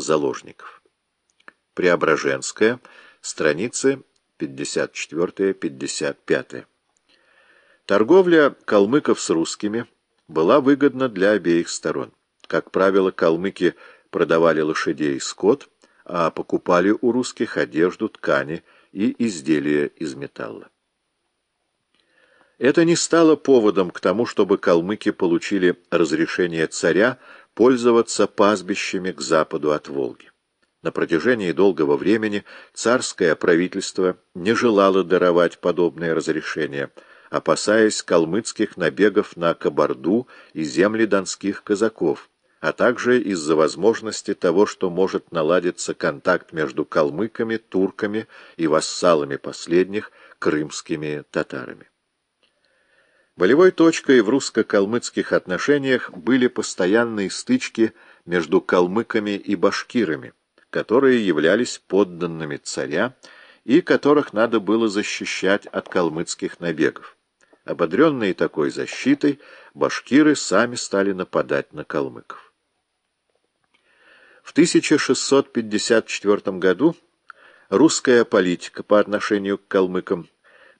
заложников. Преображенская, страницы 54-55. Торговля калмыков с русскими была выгодна для обеих сторон. Как правило, калмыки продавали лошадей и скот, а покупали у русских одежду, ткани и изделия из металла. Это не стало поводом к тому, чтобы калмыки получили разрешение царя пользоваться пастбищами к западу от Волги. На протяжении долгого времени царское правительство не желало даровать подобное разрешение, опасаясь калмыцких набегов на Кабарду и земли донских казаков, а также из-за возможности того, что может наладиться контакт между калмыками, турками и вассалами последних, крымскими татарами. Болевой точкой в русско-калмыцких отношениях были постоянные стычки между калмыками и башкирами, которые являлись подданными царя и которых надо было защищать от калмыцких набегов. Ободренные такой защитой, башкиры сами стали нападать на калмыков. В 1654 году русская политика по отношению к калмыкам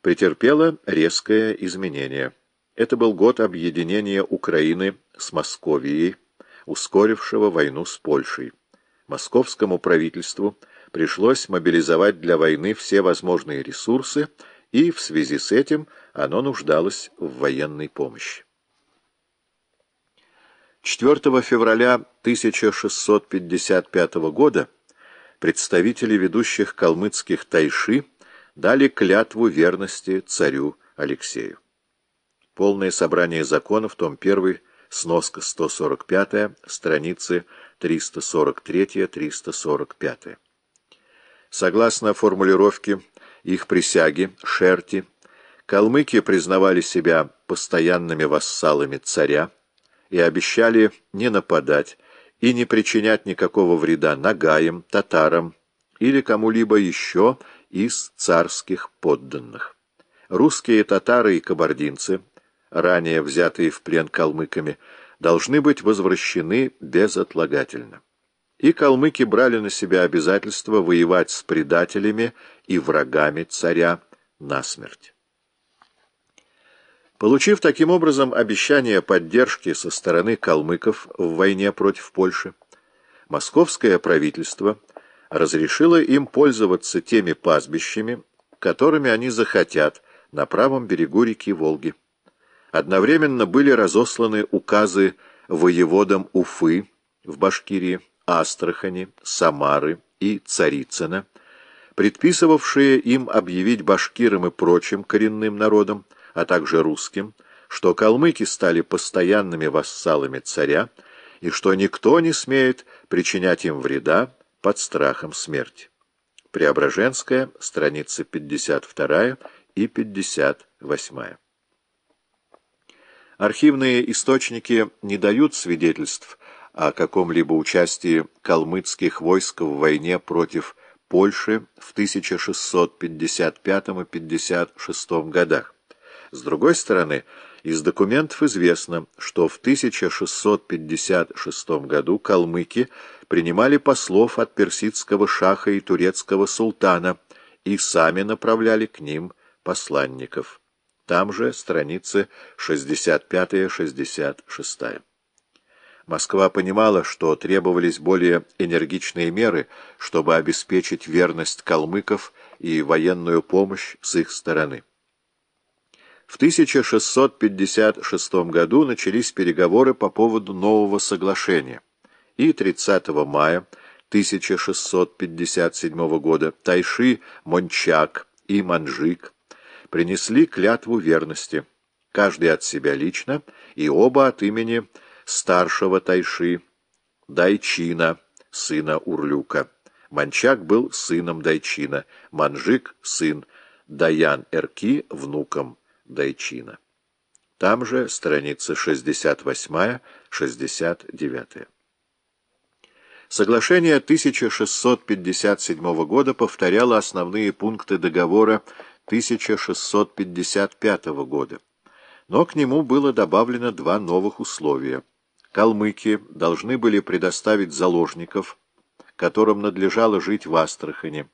претерпела резкое изменение – это был год объединения Украины с Московией, ускорившего войну с Польшей. Московскому правительству пришлось мобилизовать для войны все возможные ресурсы, и в связи с этим оно нуждалось в военной помощи. 4 февраля 1655 года представители ведущих калмыцких тайши дали клятву верности царю Алексею. Полное собрание законов, том 1, сноска 145, страницы 343-345. Согласно формулировке их присяги, шерти, калмыки признавали себя постоянными вассалами царя и обещали не нападать и не причинять никакого вреда нагаям, татарам или кому-либо еще из царских подданных. Русские татары и кабардинцы – ранее взятые в плен калмыками, должны быть возвращены безотлагательно. И калмыки брали на себя обязательство воевать с предателями и врагами царя насмерть. Получив таким образом обещание поддержки со стороны калмыков в войне против Польши, московское правительство разрешило им пользоваться теми пастбищами, которыми они захотят на правом берегу реки Волги. Одновременно были разосланы указы воеводам Уфы в Башкирии, Астрахани, Самары и Царицына, предписывавшие им объявить башкирам и прочим коренным народам, а также русским, что калмыки стали постоянными вассалами царя и что никто не смеет причинять им вреда под страхом смерти. Преображенская, страница 52 и 58. Архивные источники не дают свидетельств о каком-либо участии калмыцких войск в войне против Польши в 1655 и 56 годах. С другой стороны, из документов известно, что в 1656 году калмыки принимали послов от персидского шаха и турецкого султана и сами направляли к ним посланников. Там же страницы 65-66. Москва понимала, что требовались более энергичные меры, чтобы обеспечить верность калмыков и военную помощь с их стороны. В 1656 году начались переговоры по поводу нового соглашения, и 30 мая 1657 года Тайши, Мончак и Манжик принесли клятву верности, каждый от себя лично и оба от имени старшего Тайши, Дайчина, сына Урлюка. Манчак был сыном Дайчина, Манжик — сын, Даян Эрки — внуком Дайчина. Там же страница 68-69. Соглашение 1657 года повторяло основные пункты договора 1655 года, но к нему было добавлено два новых условия. Калмыки должны были предоставить заложников, которым надлежало жить в Астрахани.